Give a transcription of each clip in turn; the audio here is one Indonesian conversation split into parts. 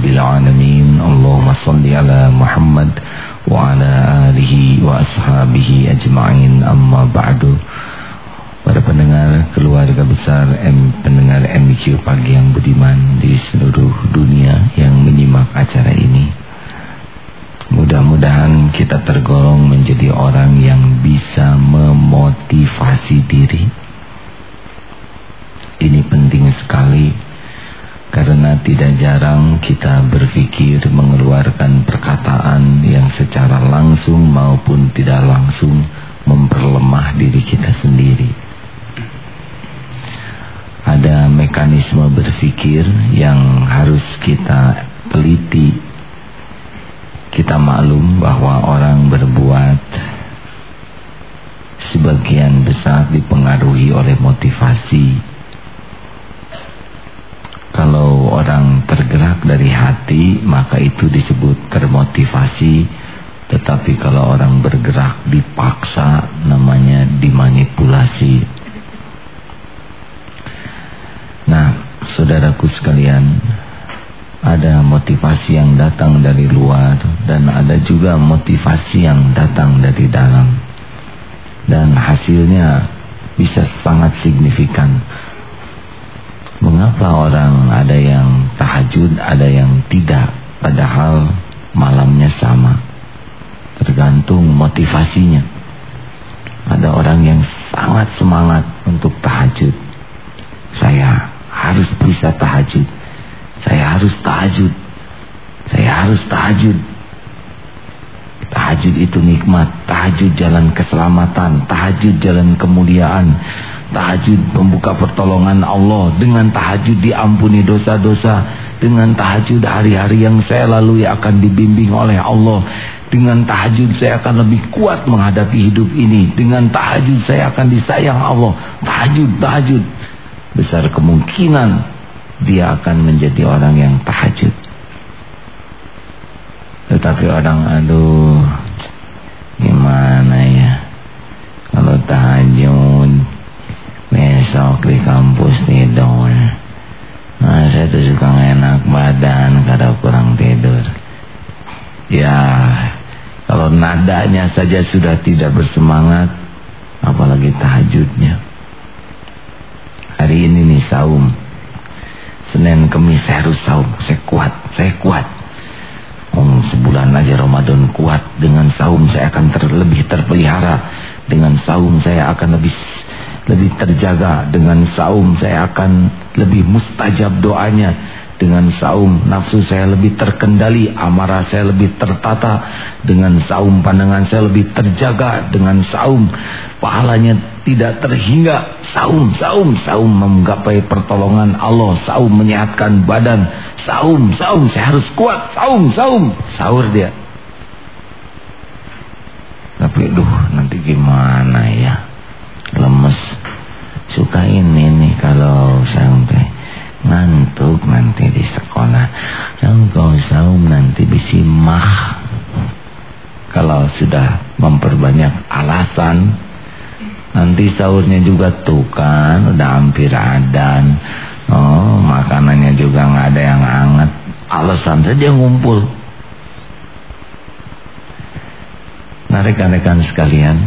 rabbil alamin Allahumma salli ala Muhammad wa ala alihi wa ashabihi ajma'in amma ba'du Para pendengar keluarga besar M, pendengar MQ pagi yang budiman di seluruh dunia yang menyimak acara ini. Mudah-mudahan kita tergolong menjadi orang yang bisa memotivasi diri. Ini penting sekali. Karena tidak jarang kita berpikir mengeluarkan perkataan yang secara langsung maupun tidak langsung memperlemah diri kita sendiri ada mekanisme berpikir yang harus kita teliti. Kita maklum bahwa orang berbuat sebagian besar dipengaruhi oleh motivasi. Orang tergerak dari hati, maka itu disebut termotivasi. Tetapi kalau orang bergerak dipaksa, namanya dimanipulasi. Nah, saudaraku sekalian, ada motivasi yang datang dari luar dan ada juga motivasi yang datang dari dalam. Dan hasilnya bisa sangat signifikan. Mengapa orang ada yang tahajud, ada yang tidak, padahal malamnya sama. Tergantung motivasinya. Ada orang yang sangat semangat untuk tahajud. Saya harus bisa tahajud. Saya harus tahajud. Saya harus tahajud. Tahajud itu nikmat. Tahajud jalan keselamatan. Tahajud jalan kemuliaan. Tahajud membuka pertolongan Allah. Dengan tahajud diampuni dosa-dosa. Dengan tahajud hari-hari yang saya lalui akan dibimbing oleh Allah. Dengan tahajud saya akan lebih kuat menghadapi hidup ini. Dengan tahajud saya akan disayang Allah. Tahajud, tahajud besar kemungkinan dia akan menjadi orang yang tahajud. Tetapi orang aduh gimana ya kalau tahajud besok di kampus tidur. Nah, saya tuh suka enak badan karena kurang tidur. Ya, kalau nadanya saja sudah tidak bersemangat, apalagi tahajudnya. Hari ini nih saum. Senin Kemis saya harus saum. Saya kuat saya kuat. Om sebulan aja Ramadan kuat. Dengan saum saya akan ter, lebih terpelihara. Dengan saum saya akan lebih lebih terjaga dengan saum saya akan lebih mustajab doanya dengan saum nafsu saya lebih terkendali, amarah saya lebih tertata. Dengan saum pandangan saya lebih terjaga. Dengan saum pahalanya tidak terhingga. Saum, saum, saum menggapai pertolongan Allah. Saum menyehatkan badan. Saum, saum, saya harus kuat. Saum, saum. Sahur dia. Tapi duh nanti gimana ya. Lemes. Suka ini nih kalau sampai ngantuk nanti di sekolah. Engkau saum nanti bisi mah kalau sudah memperbanyak alasan nanti sahurnya juga tuh kan udah hampir adan. Oh makanannya juga nggak ada yang hangat. Alasan saja ngumpul. Nah rekan-rekan sekalian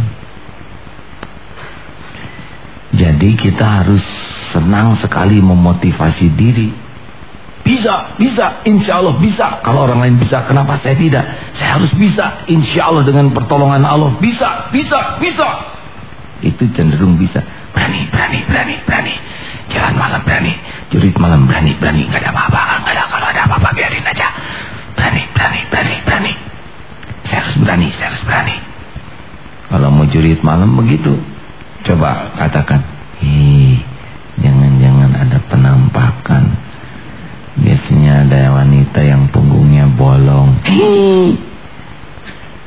jadi kita harus senang sekali memotivasi diri. Bisa, bisa, insya Allah bisa. Kalau orang lain bisa, kenapa saya tidak? Saya harus bisa, insya Allah dengan pertolongan Allah. Bisa, bisa, bisa. Itu cenderung bisa. Berani, berani, berani, berani. Jalan malam berani, jurit malam berani, berani. Gak ada apa-apa, gak ada. Kalau ada apa-apa biarin aja. Berani, berani, berani, berani. Saya harus berani, saya harus berani. Kalau mau jurit malam begitu, Coba katakan, Ih, jangan-jangan ada penampakan. Biasanya ada wanita yang punggungnya bolong.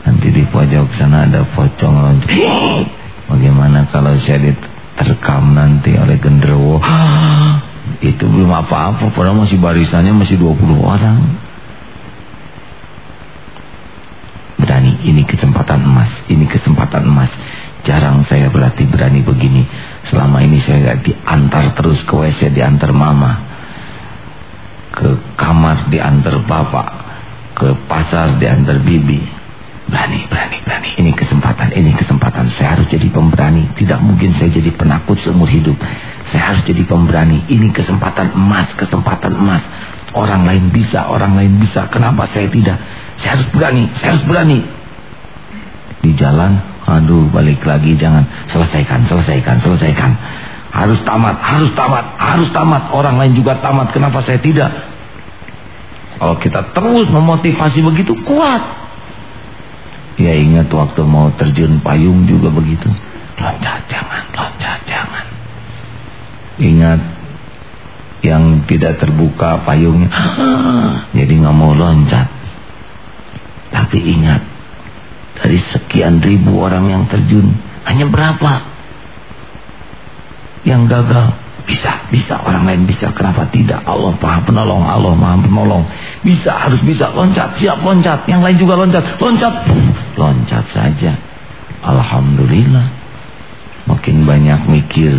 Nanti di pojok sana ada pocong loncat. Bagaimana kalau saya diterkam nanti oleh genderuwo? Itu belum apa-apa, padahal masih barisannya masih 20 orang. Berani, ini kesempatan emas, ini kesempatan emas. Jarang saya berarti berani begini. Selama ini saya diantar terus ke WC, diantar mama. Ke kamar diantar bapak, ke pasar diantar bibi. Berani, berani, berani. Ini kesempatan, ini kesempatan. Saya harus jadi pemberani. Tidak mungkin saya jadi penakut seumur hidup. Saya harus jadi pemberani. Ini kesempatan emas, kesempatan emas. Orang lain bisa, orang lain bisa. Kenapa saya tidak? Saya harus berani, saya harus berani. Di jalan, aduh balik lagi. Jangan selesaikan, selesaikan, selesaikan. Harus tamat, harus tamat, harus tamat. Orang lain juga tamat. Kenapa saya tidak? Kalau kita terus memotivasi begitu kuat. Ya ingat waktu mau terjun payung juga begitu. Loncat jangan, loncat jangan. Ingat yang tidak terbuka payungnya. Jadi nggak mau loncat. Tapi ingat dari sekian ribu orang yang terjun hanya berapa yang gagal? Bisa bisa orang lain bisa. Kenapa tidak? Allah maha penolong Allah maha penolong. Bisa harus bisa. Loncat siap loncat. Yang lain juga loncat. Loncat. Loncat saja. Alhamdulillah. Makin banyak mikir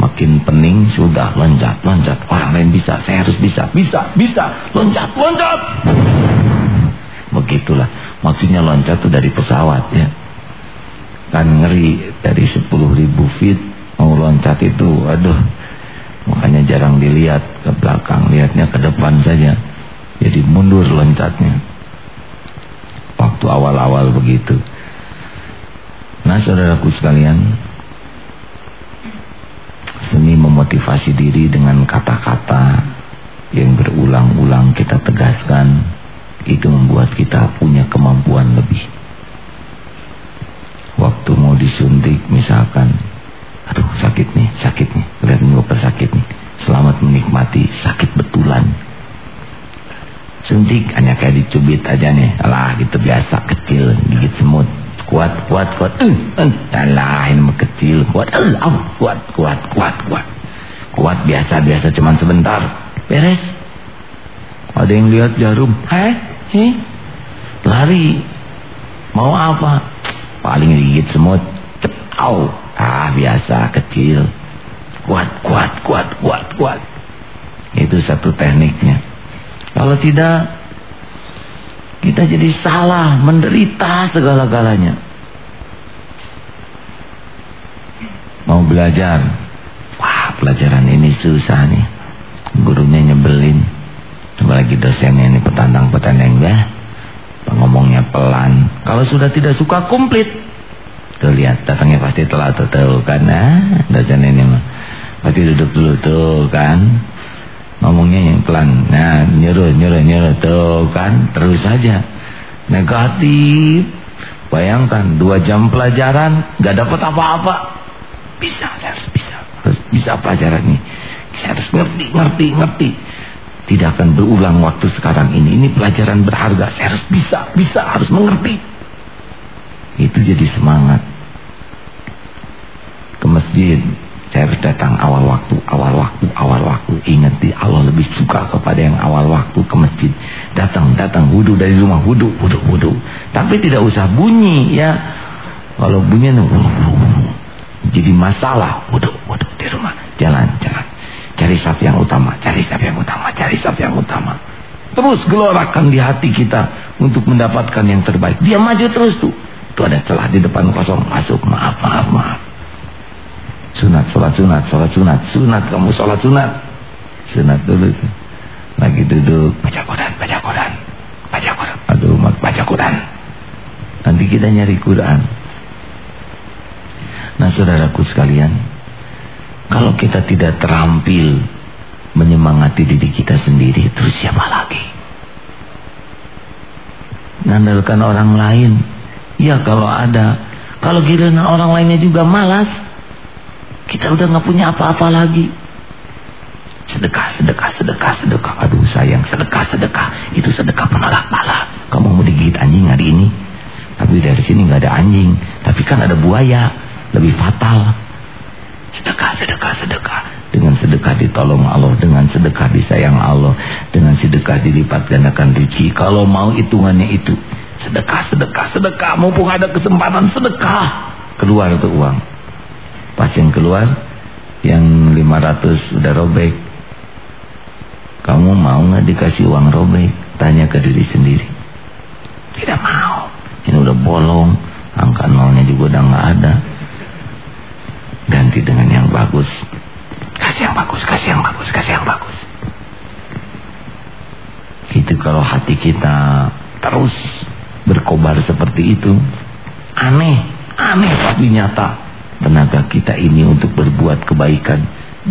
makin pening sudah loncat loncat. Orang lain bisa saya harus bisa. Bisa bisa. Loncat loncat begitulah. Maksudnya loncat itu dari pesawat ya. Kan ngeri dari 10.000 feet mau loncat itu aduh. Makanya jarang dilihat ke belakang lihatnya ke depan saja. Jadi mundur loncatnya. Waktu awal-awal begitu. Nah saudaraku sekalian seni memotivasi diri dengan kata-kata yang berulang-ulang kita tegaskan itu membuat kita punya kemampuan lebih. Waktu mau disuntik misalkan aduh sakit nih sakit nih lihat nih bapak sakit nih. Selamat menikmati sakit betulan. Suntik hanya kayak dicubit aja nih. Alah gitu biasa kecil gigit semut. Kuat kuat kuat. Eh uh, alah ini mah kecil kuat. Uh, uh, kuat kuat kuat kuat. Kuat biasa biasa cuman sebentar. Beres. Ada yang lihat jarum? Heh heh lari mau apa paling gigit semut cep au Ah biasa kecil. Kuat, kuat, kuat, kuat, kuat. Itu satu tekniknya. Kalau tidak, kita jadi salah, menderita segala-galanya. Mau belajar. Wah pelajaran ini susah nih. Gurunya nyebelin. Apalagi dosennya ini petandang-petandang ya. Ngomongnya pelan. Kalau sudah tidak suka komplit. Tuh lihat datangnya pasti telat tuh, kan ah dosen ini mah. Pasti duduk dulu tuh kan. Ngomongnya yang pelan. Nah, nyuruh nyuruh nyuruh tuh kan terus saja. Negatif. Bayangkan dua jam pelajaran nggak dapat apa-apa. Bisa, harus bisa. Harus bisa pelajaran ini. Saya harus ngerti, ngerti, ngerti. Tidak akan berulang waktu sekarang ini. Ini pelajaran berharga. Saya harus bisa, bisa, harus mengerti. Itu jadi semangat ke masjid saya harus datang awal waktu, awal waktu, awal waktu. Ingat di Allah lebih suka kepada yang awal waktu ke masjid. Datang, datang, wudhu dari rumah, wudhu, wudhu, wudhu. Tapi tidak usah bunyi ya. Kalau bunyi, jadi masalah. Wudhu, wudhu di rumah. Jalan, jalan. Cari saf yang utama, cari saf yang utama, cari saf yang utama. Terus gelorakan di hati kita untuk mendapatkan yang terbaik. Dia maju terus tuh. Itu ada celah di depan kosong. Masuk, maaf, maaf, maaf. Sunat, sholat sunat, sholat sunat, sunat kamu sholat sunat. Sunat dulu. Lagi duduk, baca Quran, baca Quran, baca Quran. Aduh, baca Quran. Nanti kita nyari Quran. Nah saudaraku sekalian, kalau kita tidak terampil menyemangati diri kita sendiri, terus siapa lagi? Nandalkan orang lain. Ya kalau ada. Kalau giliran orang lainnya juga malas, kita udah nggak punya apa-apa lagi. Sedekah, sedekah, sedekah, sedekah. Aduh sayang, sedekah, sedekah. Itu sedekah penolak bala. Kamu mau digigit anjing hari ini. Tapi dari sini nggak ada anjing. Tapi kan ada buaya. Lebih fatal. Sedekah, sedekah, sedekah. Dengan sedekah ditolong Allah. Dengan sedekah disayang Allah. Dengan sedekah dilipat gandakan rezeki. Kalau mau hitungannya itu. Sedekah, sedekah, sedekah. Mumpung ada kesempatan sedekah. Keluar itu uang. Pas yang keluar yang 500 udah robek. Kamu mau nggak dikasih uang robek? Tanya ke diri sendiri. Tidak mau. Ini udah bolong. Angka nolnya juga udah nggak ada. Ganti dengan yang bagus. Kasih yang bagus, kasih yang bagus, kasih yang bagus. Itu kalau hati kita terus berkobar seperti itu. Aneh, aneh tapi nyata. Tenaga kita ini untuk berbuat kebaikan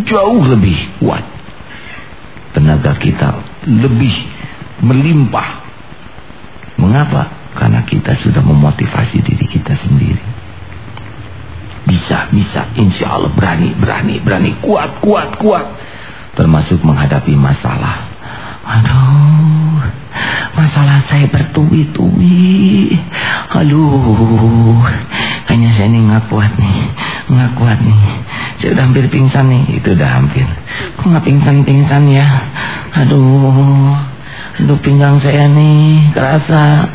jauh lebih kuat tenaga kita lebih melimpah. Mengapa? Karena kita sudah memotivasi diri kita sendiri. Bisa, bisa, insya Allah berani, berani, berani, kuat, kuat, kuat. Termasuk menghadapi masalah. Aduh, masalah saya bertubi-tubi. Aduh, hanya saya ini nggak kuat nih, nggak kuat nih. Saya udah hampir pingsan nih, itu udah hampir. Kok nggak pingsan-pingsan ya? Aduh, aduh pinggang saya nih kerasa.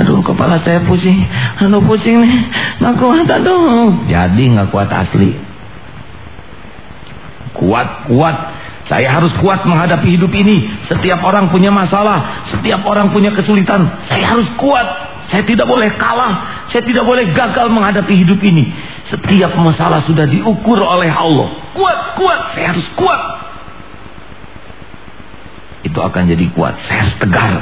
Aduh kepala saya pusing, aduh pusing nih, nggak kuat aduh. Jadi nggak kuat asli. Kuat, kuat. Saya harus kuat menghadapi hidup ini. Setiap orang punya masalah, setiap orang punya kesulitan. Saya harus kuat. Saya tidak boleh kalah. Saya tidak boleh gagal menghadapi hidup ini. Setiap masalah sudah diukur oleh Allah. Kuat, kuat. Saya harus kuat. Itu akan jadi kuat. Saya harus tegar.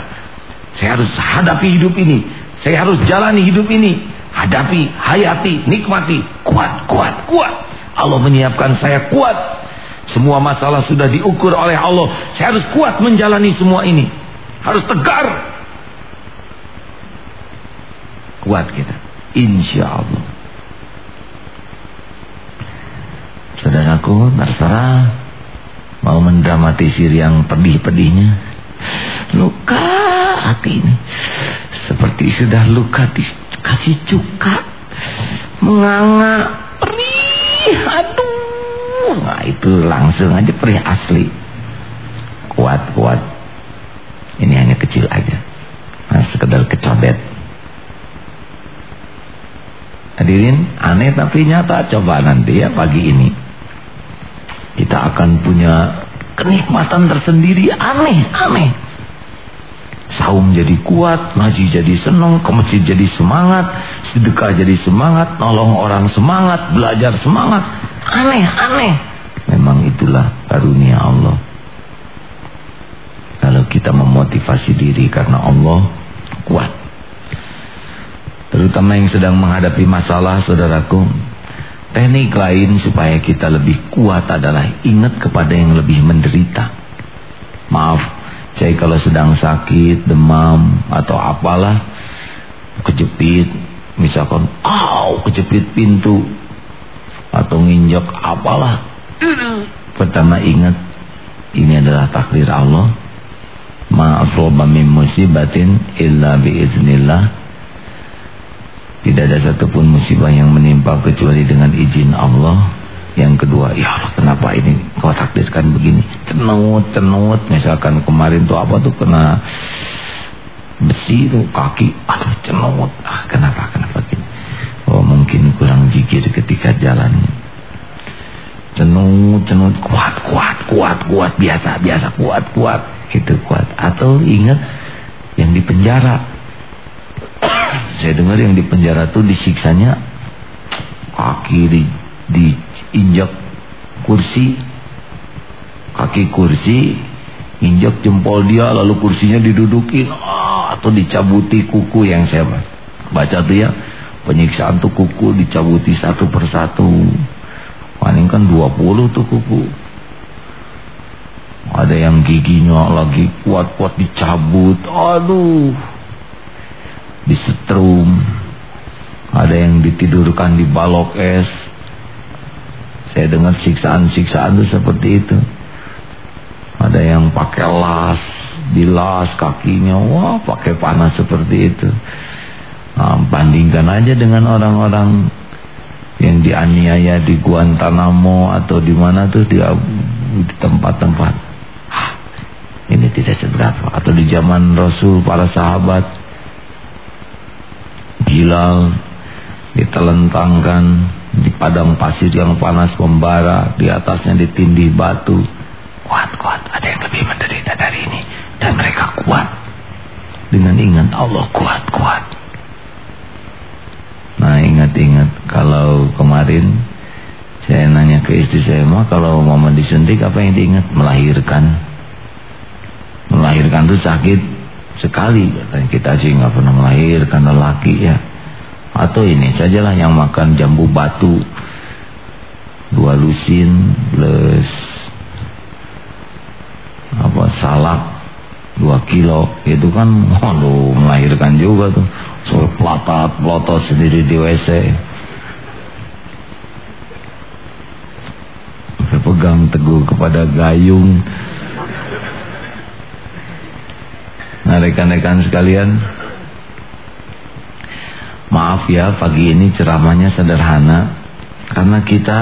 Saya harus hadapi hidup ini. Saya harus jalani hidup ini. Hadapi, hayati, nikmati. Kuat, kuat, kuat. Allah menyiapkan saya kuat. Semua masalah sudah diukur oleh Allah. Saya harus kuat menjalani semua ini. Harus tegar. Kuat kita. Insya Allah. Saudaraku, terserah mau mendramatisir yang pedih-pedihnya. Luka hati ini. Seperti sudah luka dikasih cuka. Menganga. Perih. Aduh. Nah itu langsung aja perih asli. Kuat, kuat. Ini hanya kecil aja. Nah, sekedar kecodet. Hadirin, aneh tapi nyata. Coba nanti ya pagi ini. Kita akan punya kenikmatan tersendiri. Aneh, aneh. Saum jadi kuat, ngaji jadi senang, ke masjid jadi semangat, sedekah jadi semangat, nolong orang semangat, belajar semangat. Aneh, aneh. Memang itulah karunia Allah. Kalau kita memotivasi diri karena Allah kuat. Terutama yang sedang menghadapi masalah, saudaraku. Teknik lain supaya kita lebih kuat adalah ingat kepada yang lebih menderita. Maaf, saya kalau sedang sakit, demam, atau apalah, kejepit, misalkan, oh, kejepit pintu, atau nginjak apalah. Pertama ingat ini adalah takdir Allah. Ma'asroba min musibatin illa biiznillah. Tidak ada satupun musibah yang menimpa kecuali dengan izin Allah. Yang kedua, ya Allah kenapa ini kau takdirkan begini? Cenut, cenut. Misalkan kemarin tuh apa tuh kena besi tuh kaki. Aduh cenut. Ah, kenapa, kenapa gini? Oh mungkin kurang gigir ketika jalan. Cenut, cenut, kuat, kuat, kuat, kuat, biasa, biasa, kuat, kuat. Itu kuat. Atau ingat yang di penjara. Saya dengar yang di penjara tuh disiksanya kaki di diinjak kursi. Kaki kursi injak jempol dia lalu kursinya didudukin. Oh, atau dicabuti kuku yang saya baca tuh ya. Penyiksaan tuh kuku dicabuti satu persatu. Paling kan 20 tuh kuku. Ada yang giginya lagi kuat-kuat dicabut. Aduh disetrum ada yang ditidurkan di balok es. Saya dengar siksaan-siksaan itu seperti itu. Ada yang pakai las dilas kakinya. Wah pakai panas seperti itu. Nah, bandingkan aja dengan orang-orang yang dianiaya di Guantanamo atau di mana tuh di tempat-tempat. Ini tidak seberapa. Atau di zaman Rasul para sahabat Gilal ditelentangkan di padang pasir yang panas membara, di atasnya ditindih batu. Kuat, kuat. Ada yang lebih menderita dari ini. Dan mereka kuat. Dengan ingat Allah kuat, kuat. Nah ingat-ingat kalau kemarin saya nanya ke istri saya mah kalau mama disuntik apa yang diingat melahirkan melahirkan itu sakit sekali. Katanya kita sih nggak pernah melahirkan lelaki ya. Atau ini sajalah yang makan jambu batu. Dua lusin plus apa salak dua kilo. Itu kan waduh melahirkan juga tuh. So pelatat pelotot sendiri di WC berpegang teguh kepada gayung nah rekan-rekan sekalian. Maaf ya pagi ini ceramahnya sederhana. Karena kita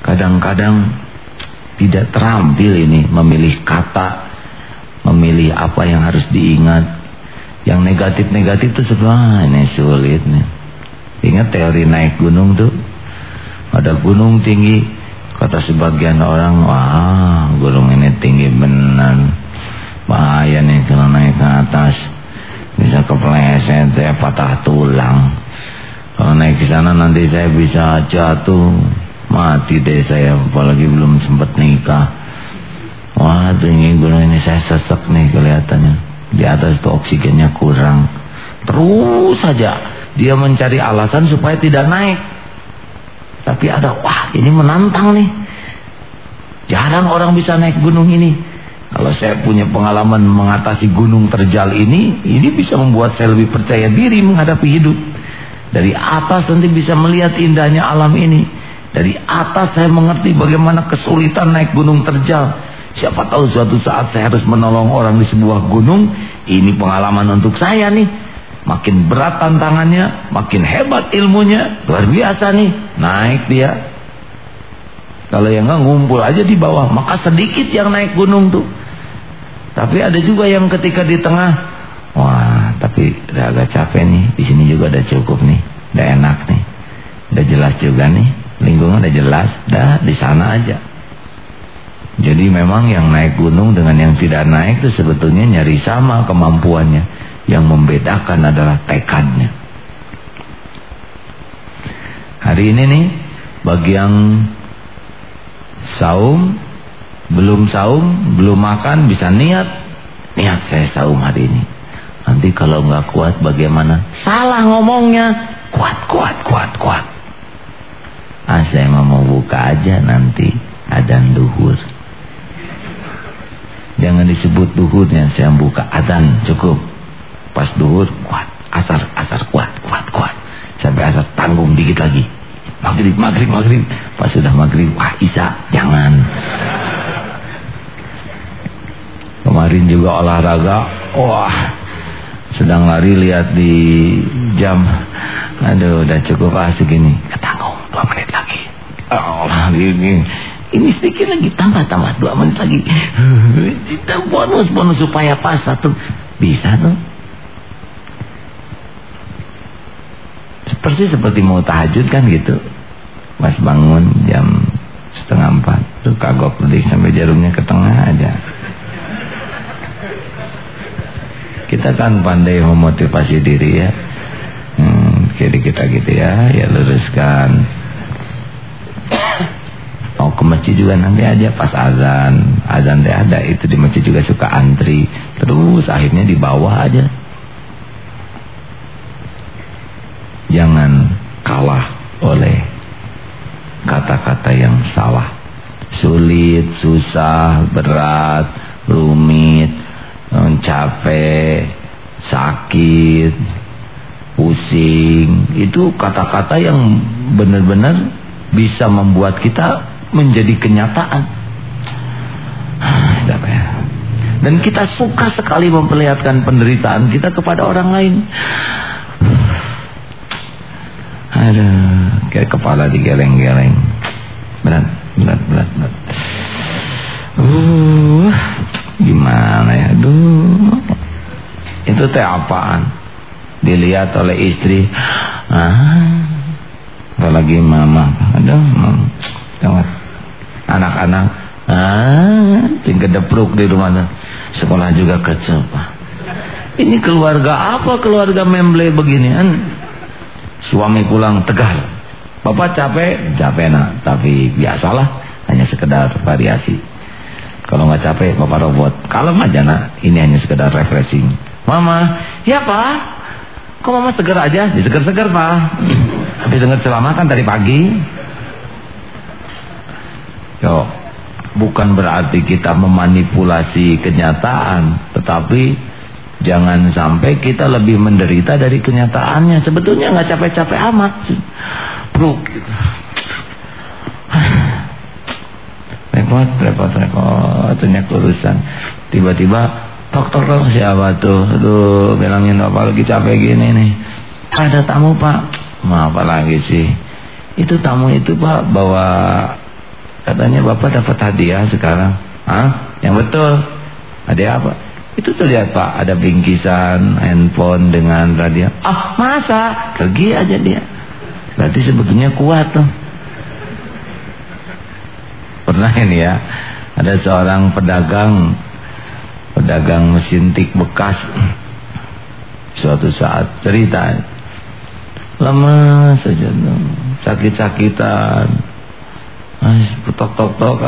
kadang-kadang tidak terampil ini memilih kata memilih apa yang harus diingat. Yang negatif-negatif itu sebenarnya sulit nih. Ingat teori naik gunung tuh? Ada gunung tinggi kata sebagian orang wah gunung ini tinggi benar bahaya nih kalau naik ke atas. Bisa kepleset saya patah tulang. Kalau naik ke sana nanti saya bisa jatuh. Mati deh saya apalagi belum sempat nikah. Wah ini gunung ini saya sesek nih kelihatannya. Di atas itu oksigennya kurang. Terus saja dia mencari alasan supaya tidak naik. Tapi ada wah ini menantang nih. Jarang orang bisa naik gunung ini kalau saya punya pengalaman mengatasi gunung terjal ini ini bisa membuat saya lebih percaya diri menghadapi hidup dari atas nanti bisa melihat indahnya alam ini dari atas saya mengerti bagaimana kesulitan naik gunung terjal. Siapa tahu suatu saat saya harus menolong orang di sebuah gunung. Ini pengalaman untuk saya nih. Makin berat tantangannya, makin hebat ilmunya. Luar biasa nih, naik dia. Kalau yang nggak ngumpul aja di bawah, maka sedikit yang naik gunung tuh. Tapi ada juga yang ketika di tengah, wah, tapi udah agak capek nih. Di sini juga udah cukup nih, udah enak nih, udah jelas juga nih lingkungan udah jelas dah di sana aja. Jadi memang yang naik gunung dengan yang tidak naik itu sebetulnya nyari sama kemampuannya. Yang membedakan adalah tekadnya. Hari ini nih bagi yang saum belum saum belum makan bisa niat. Niat saya saum hari ini. Nanti kalau nggak kuat bagaimana? Salah ngomongnya. Kuat kuat kuat kuat. Ah saya mau buka aja nanti adan duhur. Jangan disebut duhurnya saya buka adan cukup. Pas duhur kuat. Asar asar kuat kuat kuat. Sampai asar tanggung dikit lagi. Maghrib maghrib maghrib. Pas sudah maghrib wah isa jangan kemarin juga olahraga. Wah sedang lari lihat di jam. Aduh udah cukup asik ini ketanggung dua menit lagi. Allah ini ini sedikit lagi tambah tambah dua menit lagi. Kita bonus bonus supaya pas satu. Bisa tuh. Seperti seperti mau tahajud kan gitu. Pas bangun jam setengah empat tuh kagok lebih sampai jarumnya ke tengah aja kita kan pandai memotivasi diri ya. Hmm, jadi kita gitu ya ya luruskan. Mau ke masjid juga nanti aja pas azan. Azan deh ada itu di masjid juga suka antri. Terus akhirnya di bawah aja. Jangan kalah oleh kata-kata yang salah. Sulit susah berat rumit capek sakit pusing itu kata-kata yang benar-benar bisa membuat kita menjadi kenyataan. Ya? Dan kita suka sekali memperlihatkan penderitaan kita kepada orang lain. Ada kayak kepala digeleng-geleng. Teh apaan? Dilihat oleh istri. Ah, apalagi mama aduh anak-anak Ah, tinggal depruk di rumah. Sekolah juga kecil. Ini keluarga apa keluarga memble beginian? Suami pulang tegar. Bapak capek, capek nak. Tapi biasalah, hanya sekedar variasi. Kalau nggak capek, bapak robot. Kalau aja nak, ini hanya sekedar refreshing. Mama, ya pak. Kok mama seger aja? Ya seger-seger pak. Habis dengar ceramah kan tadi pagi. Yo, bukan berarti kita memanipulasi kenyataan, tetapi jangan sampai kita lebih menderita dari kenyataannya. Sebetulnya nggak capek-capek amat. Gitu. repot, repot, repot, banyak urusan. Tiba-tiba tok tok siapa tuh? Aduh, bilangin apa lagi capek gini nih. Ada tamu pak. Mau apa lagi sih? Itu tamu itu pak bawa Katanya bapak dapat hadiah sekarang. Hah? Yang betul. Hadiah apa? Itu terlihat pak, ada bingkisan, handphone dengan radio. Ah masa? Pergi aja dia. Berarti sebetulnya kuat tuh. Pernah ini ya, ada seorang pedagang, pedagang mesin tik bekas. Suatu saat cerita, lama saja sakit-sakitan. Tok tok tok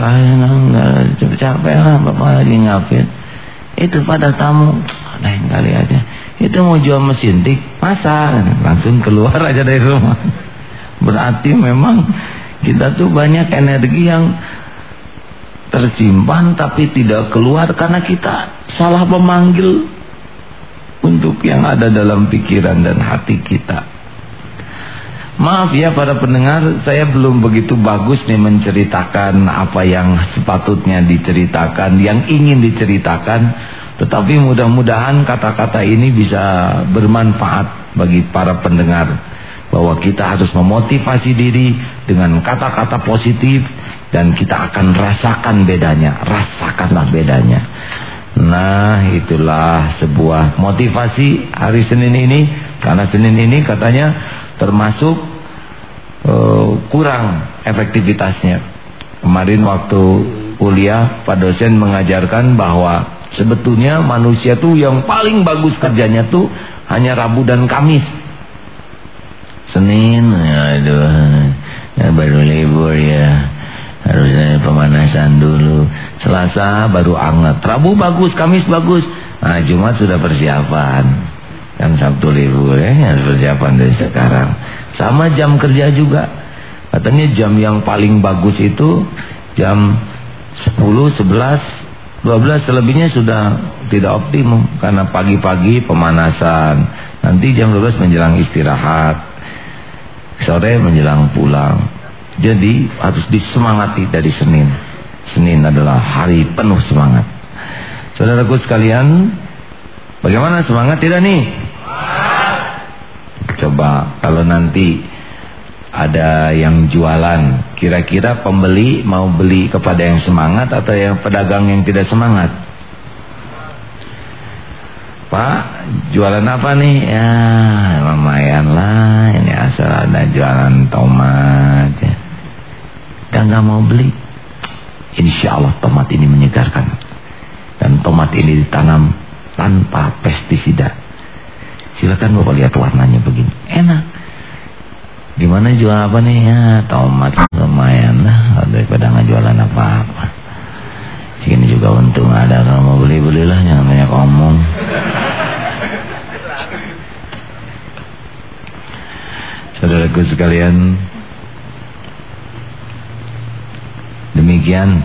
cepet capek lah bapak lagi ngapit. Itu pada tamu lain kali aja. Itu mau jual mesin tik masa langsung keluar aja dari rumah. Berarti memang kita tuh banyak energi yang tersimpan tapi tidak keluar karena kita salah memanggil untuk yang ada dalam pikiran dan hati kita Maaf ya para pendengar, saya belum begitu bagus nih menceritakan apa yang sepatutnya diceritakan, yang ingin diceritakan. Tetapi mudah-mudahan kata-kata ini bisa bermanfaat bagi para pendengar. Bahwa kita harus memotivasi diri dengan kata-kata positif dan kita akan rasakan bedanya. Rasakanlah bedanya. Nah itulah sebuah motivasi hari Senin ini. Karena Senin ini katanya termasuk uh, kurang efektivitasnya. Kemarin waktu kuliah Pak dosen mengajarkan bahwa sebetulnya manusia tuh yang paling bagus kerjanya tuh hanya Rabu dan Kamis. Senin, aduh, ya baru libur ya. Harusnya pemanasan dulu. Selasa baru anget. Rabu bagus, Kamis bagus. Nah, Jumat sudah persiapan. Kan Sabtu libur ya, harus persiapan dari sekarang. Sama jam kerja juga. Katanya jam yang paling bagus itu jam 10, 11, 12 selebihnya sudah tidak optimum karena pagi-pagi pemanasan. Nanti jam 12 menjelang istirahat. Sore menjelang pulang. Jadi harus disemangati dari Senin. Senin adalah hari penuh semangat. Saudaraku sekalian, bagaimana semangat tidak nih? Coba kalau nanti ada yang jualan, kira-kira pembeli mau beli kepada yang semangat atau yang pedagang yang tidak semangat? Pak, jualan apa nih? Ya, lumayan lah. Ini asal ada jualan tomat. Ya. Dan nggak mau beli. Insya Allah tomat ini menyegarkan. Dan tomat ini ditanam tanpa pestisida. Silakan Bapak lihat warnanya begini. Enak. Gimana jual apa nih? Ya, tomat lumayan lah daripada nggak jualan apa-apa. Sini juga untung ada kalau mau beli-belilah jangan banyak omong. Saudaraku sekalian, demikian